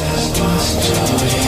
just watch joy.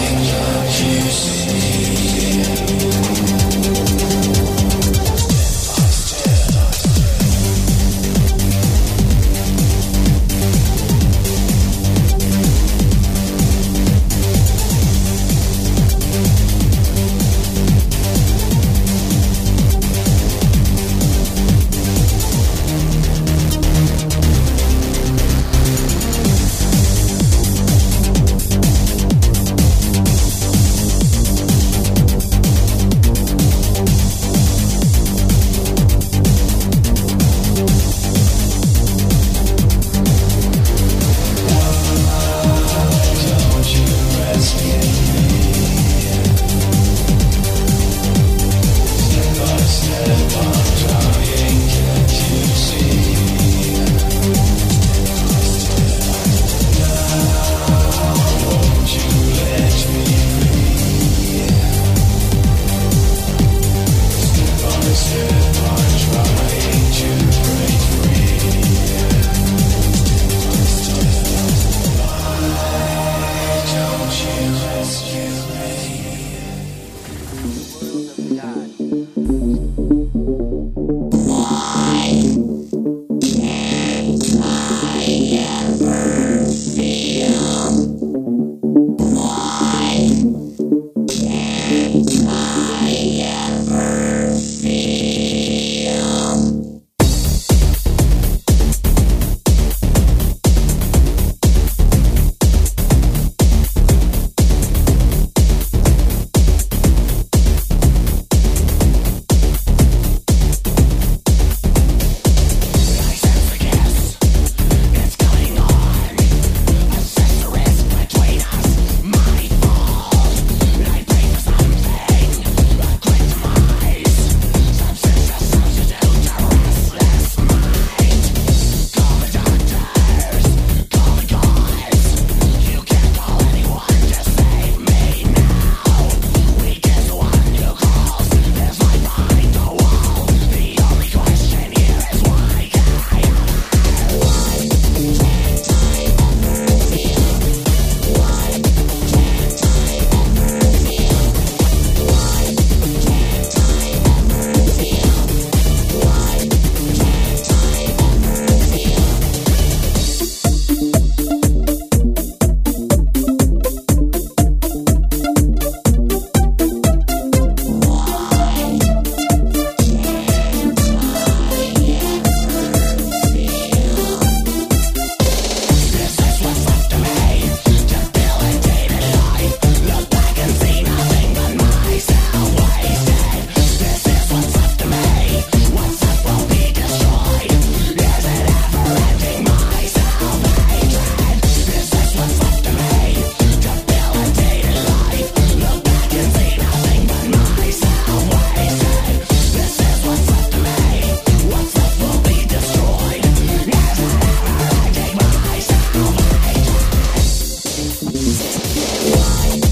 Why?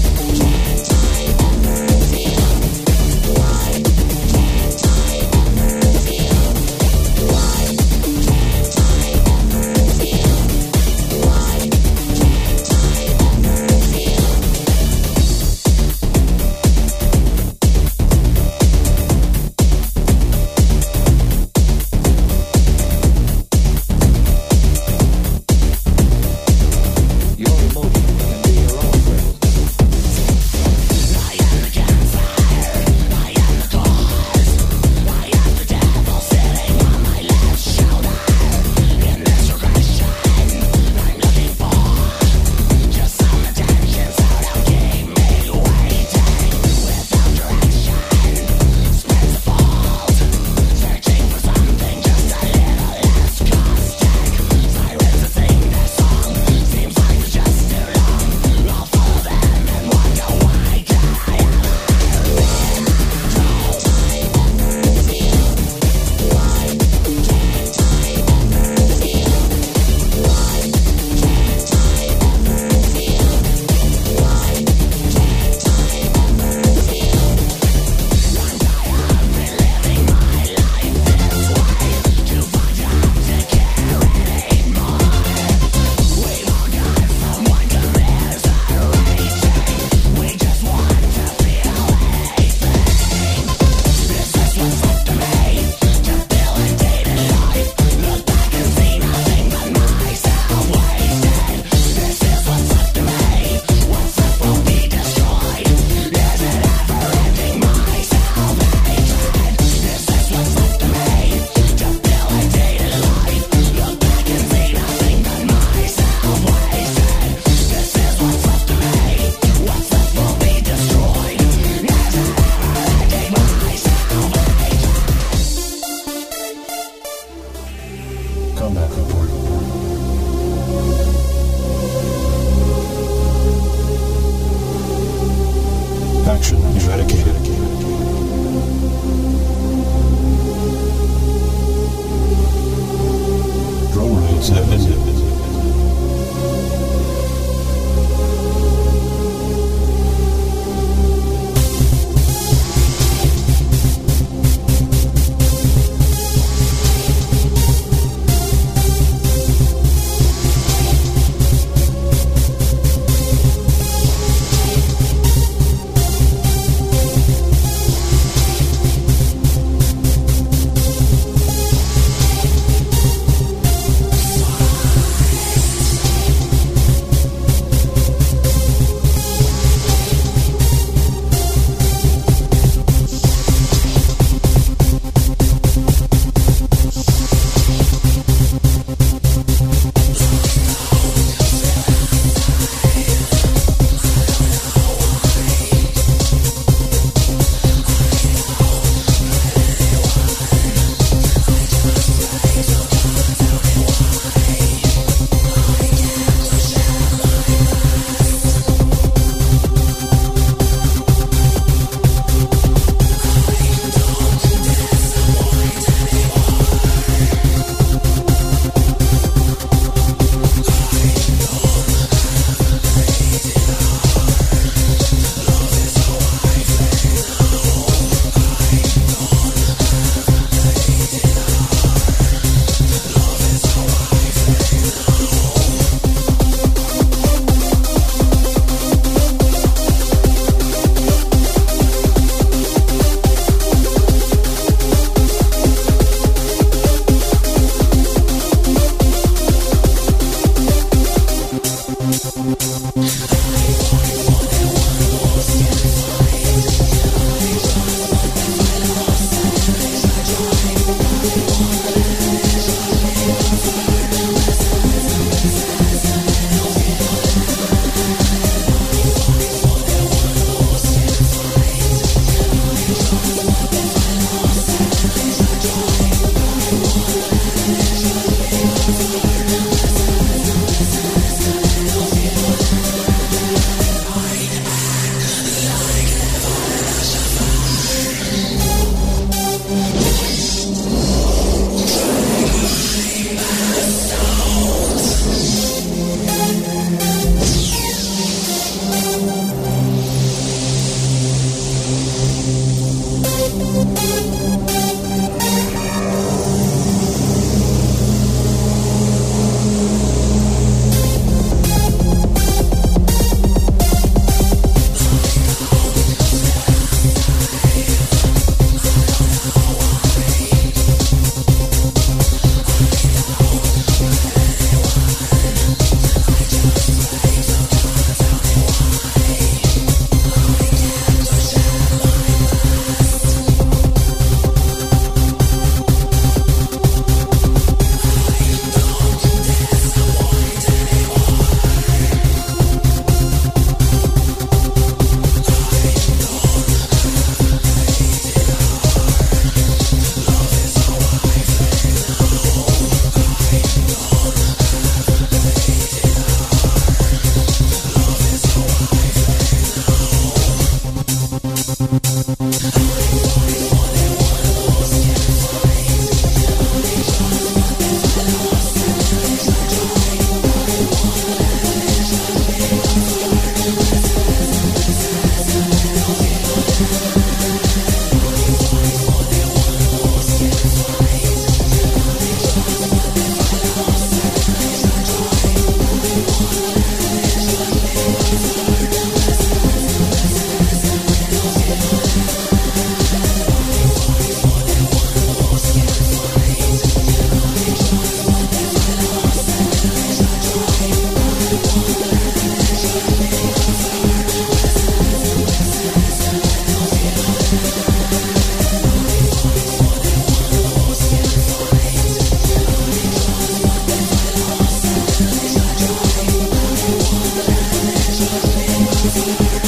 Live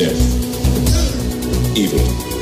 death, evil.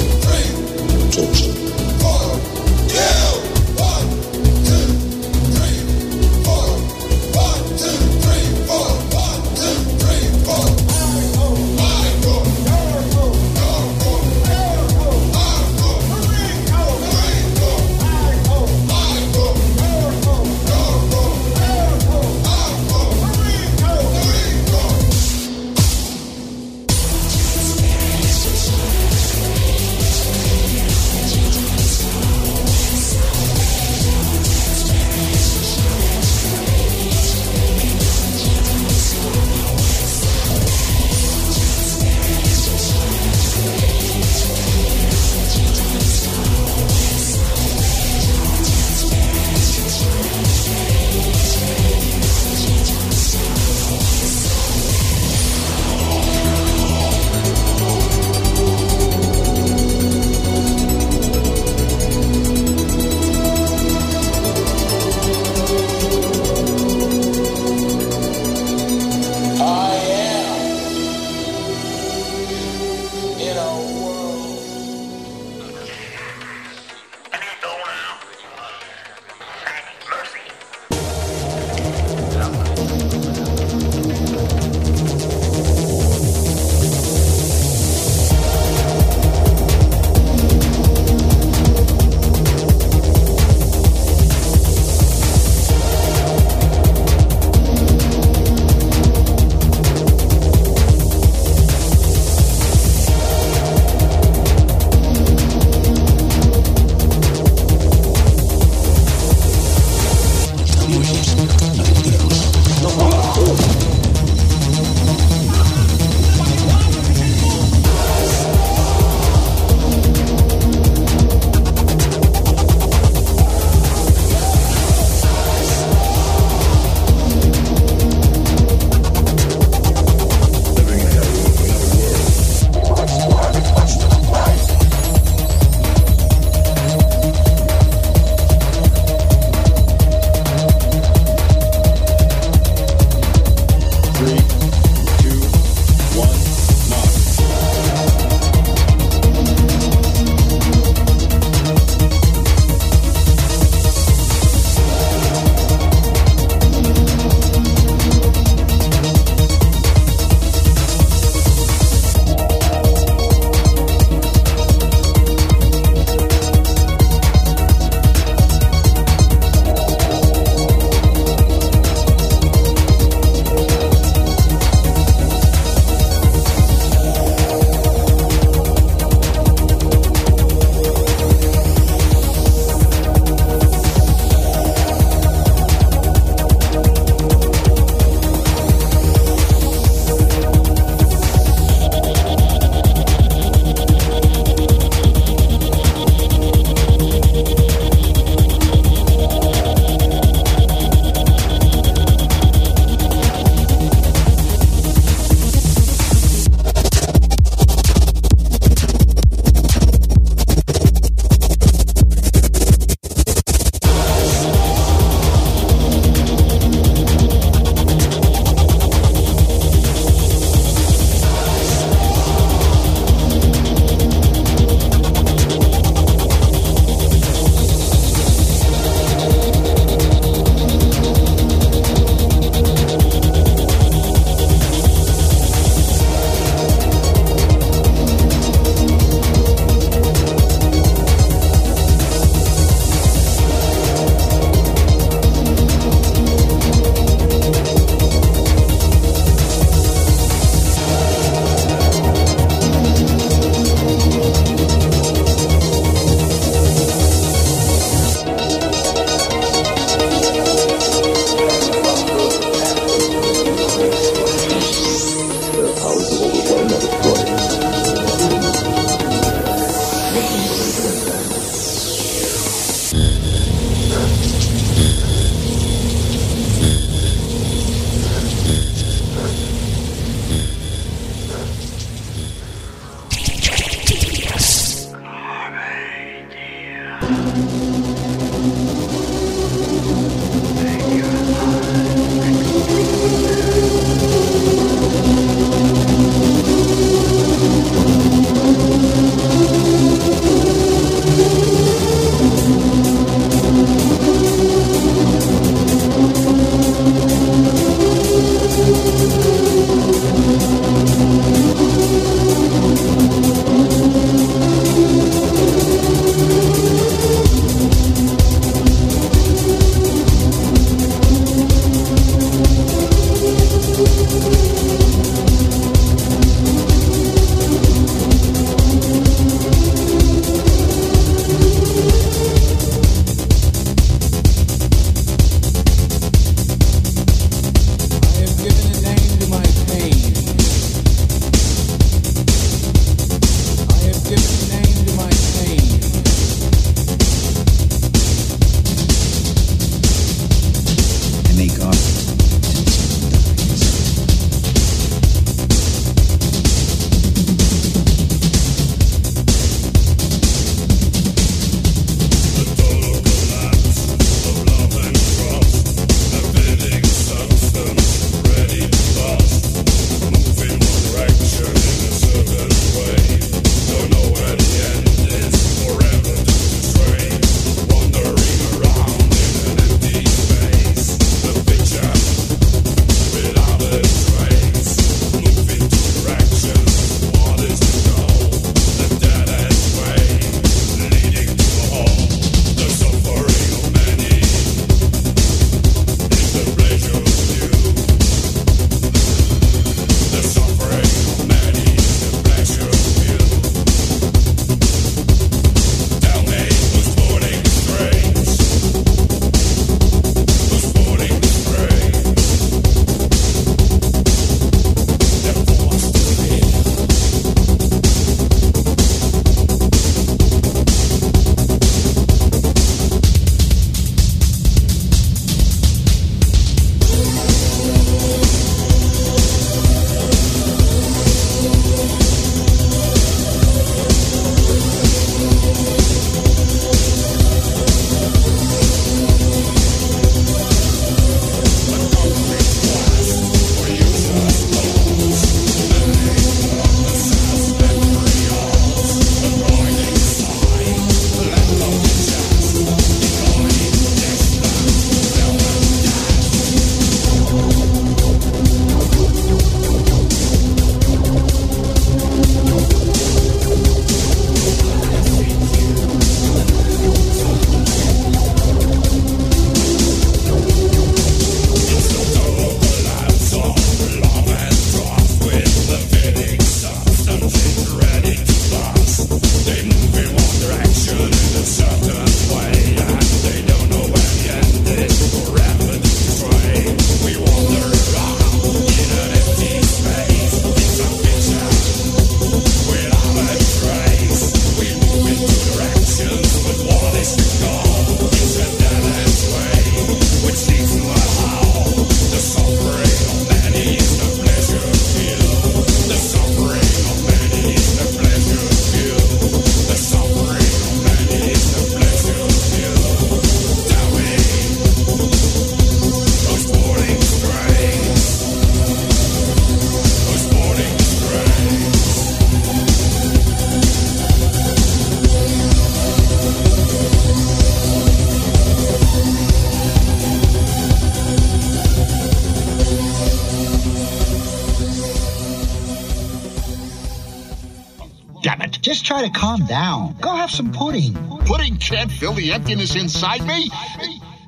Try to calm down. Go have some pudding. Pudding can't fill the emptiness inside me,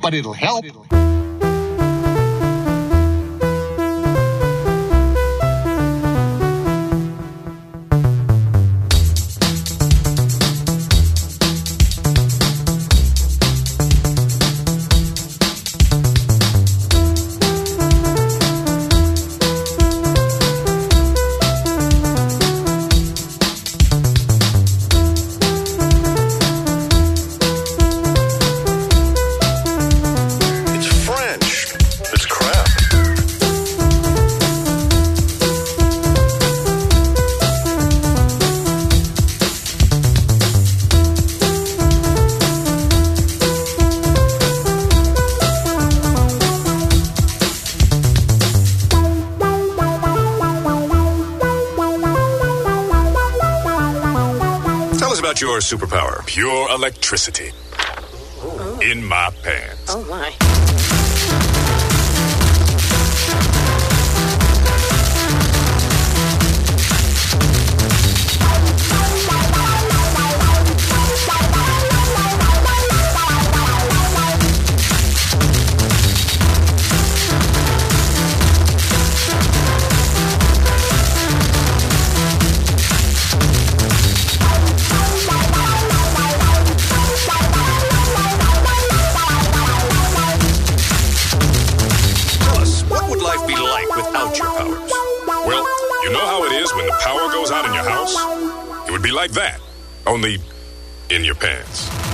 but it'll help. Your superpower. Pure electricity. In my pants. Oh my. Like that, only in your pants.